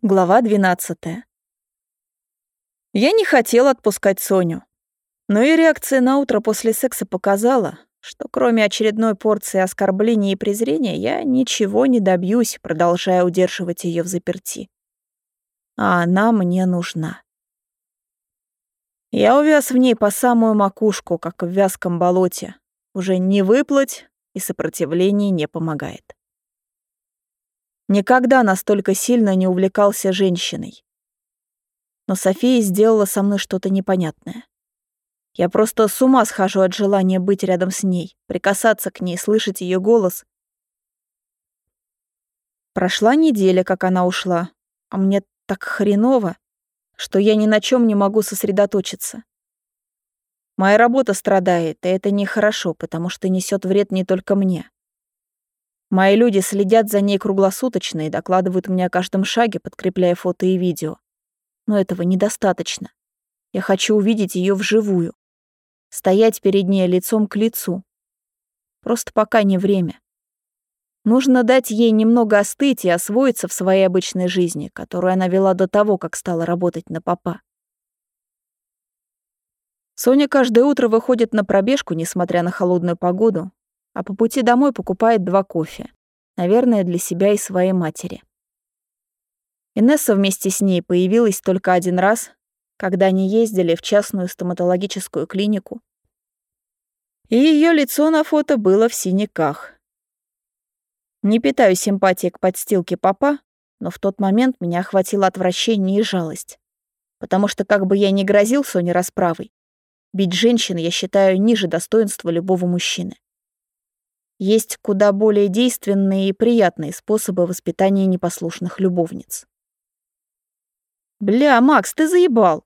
Глава 12. Я не хотела отпускать Соню. Но и реакция на утро после секса показала, что кроме очередной порции оскорблений и презрения я ничего не добьюсь, продолжая удерживать ее в заперти. А она мне нужна. Я увяз в ней по самую макушку, как в вязком болоте. Уже не выплыть, и сопротивление не помогает. Никогда настолько сильно не увлекался женщиной. Но София сделала со мной что-то непонятное. Я просто с ума схожу от желания быть рядом с ней, прикасаться к ней, слышать ее голос. Прошла неделя, как она ушла, а мне так хреново, что я ни на чем не могу сосредоточиться. Моя работа страдает, и это нехорошо, потому что несет вред не только мне. Мои люди следят за ней круглосуточно и докладывают мне о каждом шаге, подкрепляя фото и видео. Но этого недостаточно. Я хочу увидеть ее вживую. Стоять перед ней лицом к лицу. Просто пока не время. Нужно дать ей немного остыть и освоиться в своей обычной жизни, которую она вела до того, как стала работать на папа. Соня каждое утро выходит на пробежку, несмотря на холодную погоду, а по пути домой покупает два кофе. Наверное, для себя и своей матери. Инесса вместе с ней появилась только один раз, когда они ездили в частную стоматологическую клинику. И ее лицо на фото было в синяках. Не питаю симпатии к подстилке папа, но в тот момент меня охватило отвращение и жалость. Потому что как бы я ни грозил Соне расправой, бить женщин я считаю ниже достоинства любого мужчины. Есть куда более действенные и приятные способы воспитания непослушных любовниц. «Бля, Макс, ты заебал!»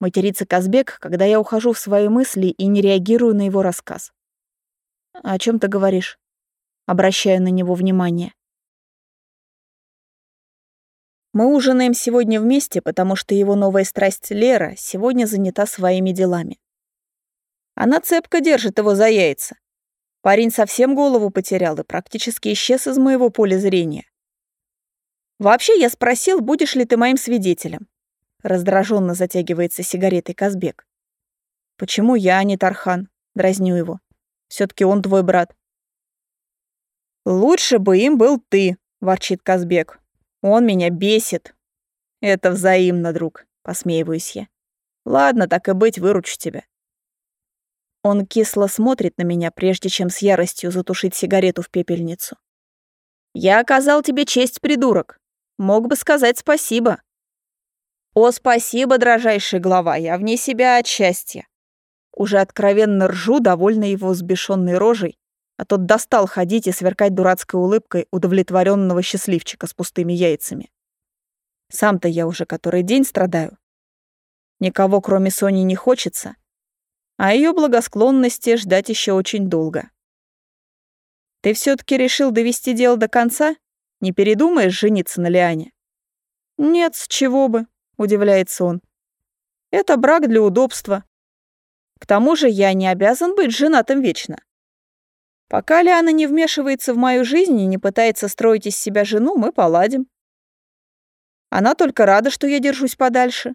Матерится Казбек, когда я ухожу в свои мысли и не реагирую на его рассказ. «О чем ты говоришь?» Обращаю на него внимание. Мы ужинаем сегодня вместе, потому что его новая страсть Лера сегодня занята своими делами. Она цепко держит его за яйца, Парень совсем голову потерял и практически исчез из моего поля зрения. «Вообще, я спросил, будешь ли ты моим свидетелем?» Раздраженно затягивается сигаретой Казбек. «Почему я, а не Тархан?» Дразню его. все таки он твой брат». «Лучше бы им был ты», — ворчит Казбек. «Он меня бесит». «Это взаимно, друг», — посмеиваюсь я. «Ладно, так и быть, выручу тебя». Он кисло смотрит на меня, прежде чем с яростью затушить сигарету в пепельницу. «Я оказал тебе честь, придурок. Мог бы сказать спасибо». «О, спасибо, дрожайший глава, я вне себя от счастья». Уже откровенно ржу, довольно его взбешенной рожей, а тот достал ходить и сверкать дурацкой улыбкой удовлетворенного счастливчика с пустыми яйцами. Сам-то я уже который день страдаю. Никого, кроме Сони, не хочется, а ее благосклонности ждать еще очень долго. Ты все-таки решил довести дело до конца? Не передумаешь жениться на Лиане? Нет, с чего бы, удивляется он. Это брак для удобства. К тому же я не обязан быть женатым вечно. Пока Лиана не вмешивается в мою жизнь и не пытается строить из себя жену, мы поладим. Она только рада, что я держусь подальше.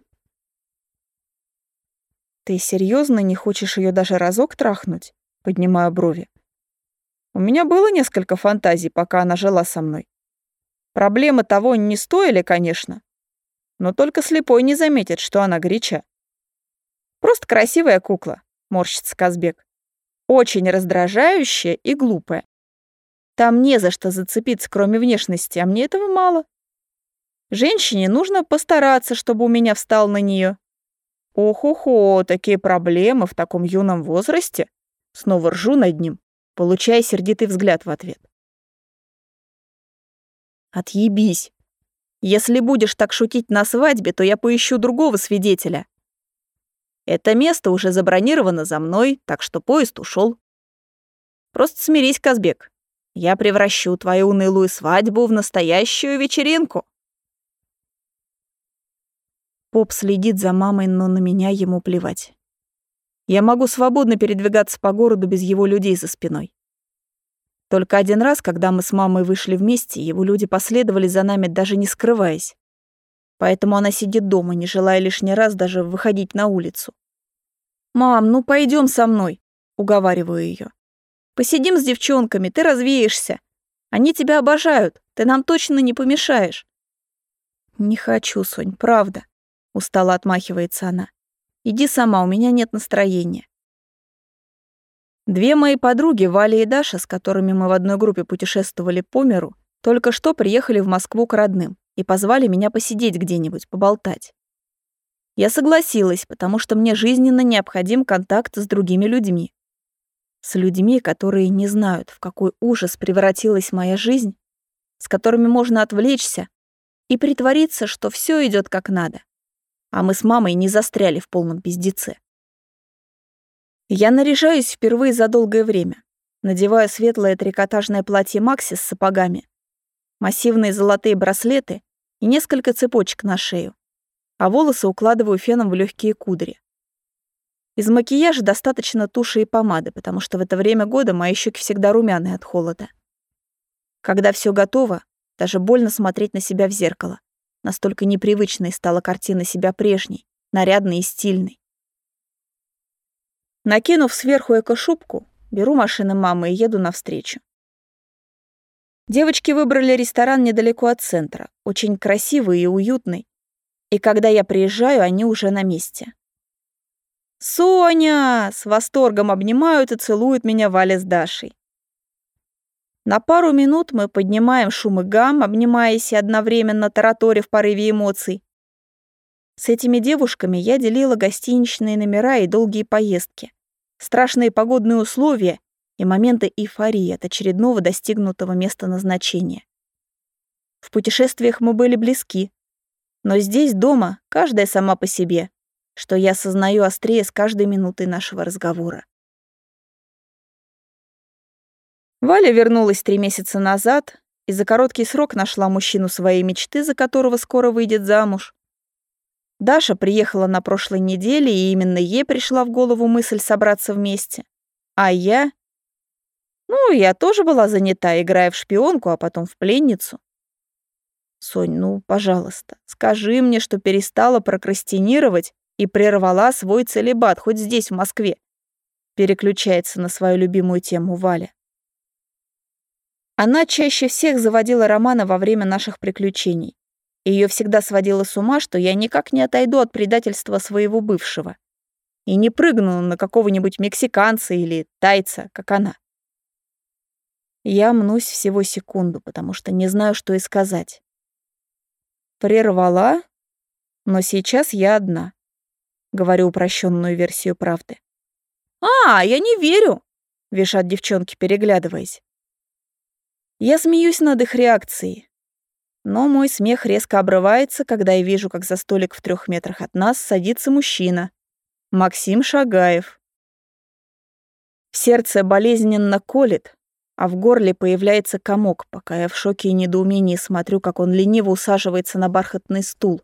Ты серьезно не хочешь ее даже разок трахнуть? Поднимаю брови. У меня было несколько фантазий, пока она жила со мной. Проблемы того не стоили, конечно, но только слепой не заметит, что она горяча. Просто красивая кукла, морщится Казбек. Очень раздражающая и глупая. Там не за что зацепиться, кроме внешности, а мне этого мало. Женщине нужно постараться, чтобы у меня встал на нее. Ох-охо, такие проблемы в таком юном возрасте. Снова ржу над ним, получая сердитый взгляд в ответ. Отъебись. Если будешь так шутить на свадьбе, то я поищу другого свидетеля. Это место уже забронировано за мной, так что поезд ушел. Просто смирись, Казбек. Я превращу твою унылую свадьбу в настоящую вечеринку. Поп следит за мамой, но на меня ему плевать. Я могу свободно передвигаться по городу без его людей за спиной. Только один раз, когда мы с мамой вышли вместе, его люди последовали за нами, даже не скрываясь. Поэтому она сидит дома, не желая лишний раз даже выходить на улицу. «Мам, ну пойдем со мной», — уговариваю ее. «Посидим с девчонками, ты развеешься. Они тебя обожают, ты нам точно не помешаешь». «Не хочу, Сонь, правда», — устало отмахивается она. «Иди сама, у меня нет настроения». Две мои подруги, Валя и Даша, с которыми мы в одной группе путешествовали по миру, только что приехали в Москву к родным и позвали меня посидеть где-нибудь, поболтать. Я согласилась, потому что мне жизненно необходим контакт с другими людьми. С людьми, которые не знают, в какой ужас превратилась моя жизнь, с которыми можно отвлечься и притвориться, что все идет как надо. А мы с мамой не застряли в полном пиздеце. Я наряжаюсь впервые за долгое время. Надеваю светлое трикотажное платье Макси с сапогами, массивные золотые браслеты и несколько цепочек на шею, а волосы укладываю феном в легкие кудри. Из макияжа достаточно туши и помады, потому что в это время года мои щеки всегда румяные от холода. Когда все готово, даже больно смотреть на себя в зеркало. Настолько непривычной стала картина себя прежней, нарядной и стильной. Накинув сверху эко-шубку, беру машину мамы и еду навстречу. Девочки выбрали ресторан недалеко от центра, очень красивый и уютный. И когда я приезжаю, они уже на месте. «Соня!» — с восторгом обнимают и целуют меня Валя с Дашей. На пару минут мы поднимаем шум и гам, обнимаясь и одновременно тараторя в порыве эмоций. С этими девушками я делила гостиничные номера и долгие поездки, страшные погодные условия и моменты эйфории от очередного достигнутого места назначения. В путешествиях мы были близки, но здесь, дома, каждая сама по себе, что я осознаю острее с каждой минутой нашего разговора. Валя вернулась три месяца назад и за короткий срок нашла мужчину своей мечты, за которого скоро выйдет замуж. Даша приехала на прошлой неделе, и именно ей пришла в голову мысль собраться вместе. А я... Ну, я тоже была занята, играя в шпионку, а потом в пленницу. Сонь, ну, пожалуйста, скажи мне, что перестала прокрастинировать и прервала свой целебат хоть здесь, в Москве. Переключается на свою любимую тему Валя. Она чаще всех заводила Романа во время наших приключений. Ее всегда сводило с ума, что я никак не отойду от предательства своего бывшего. И не прыгну на какого-нибудь мексиканца или тайца, как она. Я мнусь всего секунду, потому что не знаю, что и сказать. Прервала, но сейчас я одна. Говорю упрощенную версию правды. «А, я не верю!» — вешат девчонки, переглядываясь. Я смеюсь над их реакцией. Но мой смех резко обрывается, когда я вижу, как за столик в трех метрах от нас садится мужчина. Максим Шагаев. В сердце болезненно колет, а в горле появляется комок, пока я в шоке и недоумении смотрю, как он лениво усаживается на бархатный стул,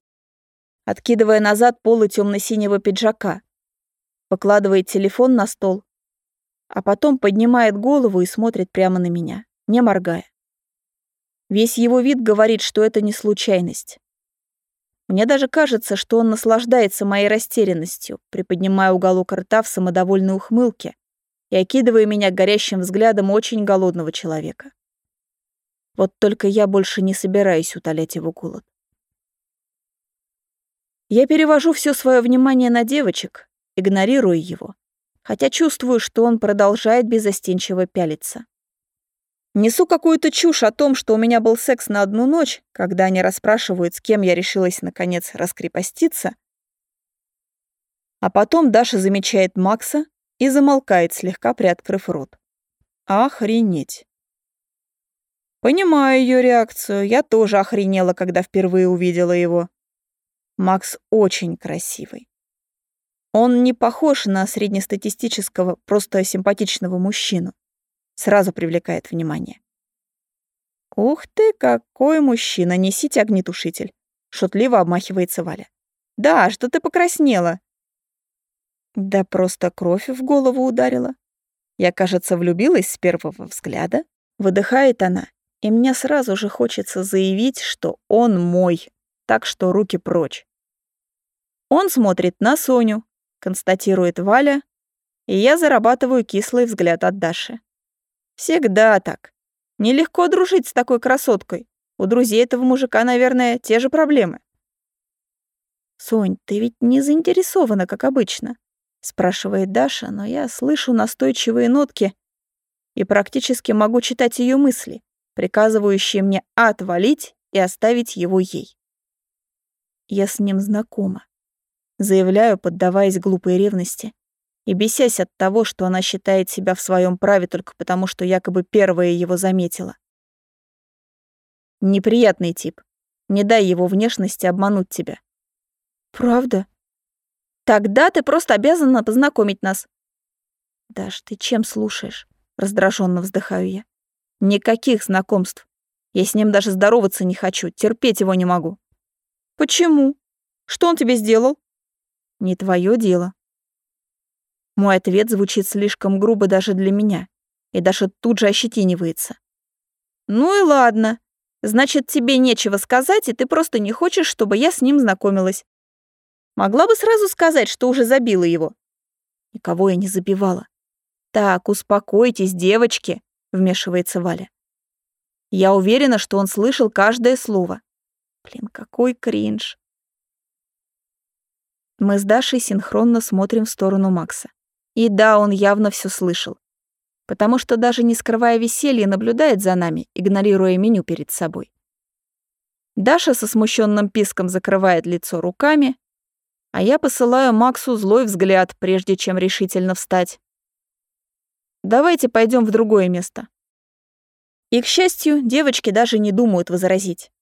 откидывая назад полы темно-синего пиджака, покладывает телефон на стол, а потом поднимает голову и смотрит прямо на меня не моргая. Весь его вид говорит, что это не случайность. Мне даже кажется, что он наслаждается моей растерянностью, приподнимая уголок рта в самодовольной ухмылке и окидывая меня горящим взглядом очень голодного человека. Вот только я больше не собираюсь утолять его голод. Я перевожу все свое внимание на девочек, игнорируя его, хотя чувствую, что он продолжает безостенчиво пялиться. Несу какую-то чушь о том, что у меня был секс на одну ночь, когда они расспрашивают, с кем я решилась, наконец, раскрепоститься. А потом Даша замечает Макса и замолкает, слегка приоткрыв рот. Охренеть. Понимаю ее реакцию. Я тоже охренела, когда впервые увидела его. Макс очень красивый. Он не похож на среднестатистического, просто симпатичного мужчину сразу привлекает внимание. «Ух ты, какой мужчина! Несите огнетушитель!» Шутливо обмахивается Валя. «Да, что ты покраснела?» Да просто кровь в голову ударила. Я, кажется, влюбилась с первого взгляда. Выдыхает она, и мне сразу же хочется заявить, что он мой. так что руки прочь. Он смотрит на Соню, констатирует Валя, и я зарабатываю кислый взгляд от Даши. Всегда так. Нелегко дружить с такой красоткой. У друзей этого мужика, наверное, те же проблемы. «Сонь, ты ведь не заинтересована, как обычно?» — спрашивает Даша, но я слышу настойчивые нотки и практически могу читать ее мысли, приказывающие мне отвалить и оставить его ей. Я с ним знакома. Заявляю, поддаваясь глупой ревности и бесясь от того, что она считает себя в своем праве только потому, что якобы первая его заметила. Неприятный тип. Не дай его внешности обмануть тебя. Правда? Тогда ты просто обязана познакомить нас. Даш, ты чем слушаешь? Раздраженно вздыхаю я. Никаких знакомств. Я с ним даже здороваться не хочу, терпеть его не могу. Почему? Что он тебе сделал? Не твое дело. Мой ответ звучит слишком грубо даже для меня, и даже тут же ощетинивается. Ну и ладно. Значит, тебе нечего сказать, и ты просто не хочешь, чтобы я с ним знакомилась. Могла бы сразу сказать, что уже забила его. Никого я не забивала. Так, успокойтесь, девочки, вмешивается Валя. Я уверена, что он слышал каждое слово. Блин, какой кринж. Мы с Дашей синхронно смотрим в сторону Макса. И да, он явно все слышал. Потому что даже не скрывая веселья, наблюдает за нами, игнорируя меню перед собой. Даша со смущенным писком закрывает лицо руками, а я посылаю Максу злой взгляд, прежде чем решительно встать. Давайте пойдем в другое место. И, к счастью, девочки даже не думают возразить.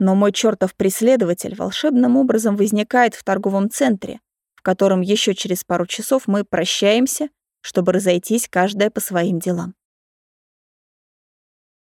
Но мой чертов преследователь волшебным образом возникает в торговом центре, котором еще через пару часов мы прощаемся, чтобы разойтись каждая по своим делам.